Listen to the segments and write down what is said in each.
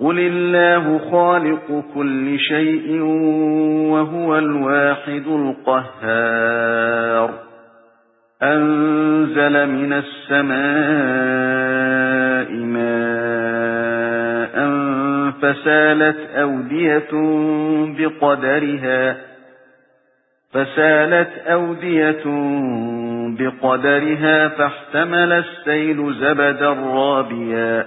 قُلِ اللَّهُ خَالِقُ كُلِّ شَيْءٍ وَهُوَ الْوَاحِدُ الْقَهَّارُ أَنزَلَ مِنَ السَّمَاءِ مَاءً فَسَالَتْ أَوْدِيَةٌ بِقَدَرِهَا فَسَالَتْ أَوْدِيَةٌ بِقَدَرِهَا فَاحْتَمَلَ السَّيْلُ زَبَدًا رَّابِيًا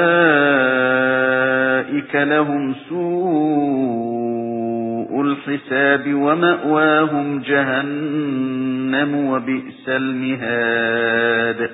أُولَئِكَ لَهُمْ سُوءُ الْحِسَابِ وَمَأْوَاهُمْ جَهَنَّمُ وَبِئْسَ الْمِهَادُ.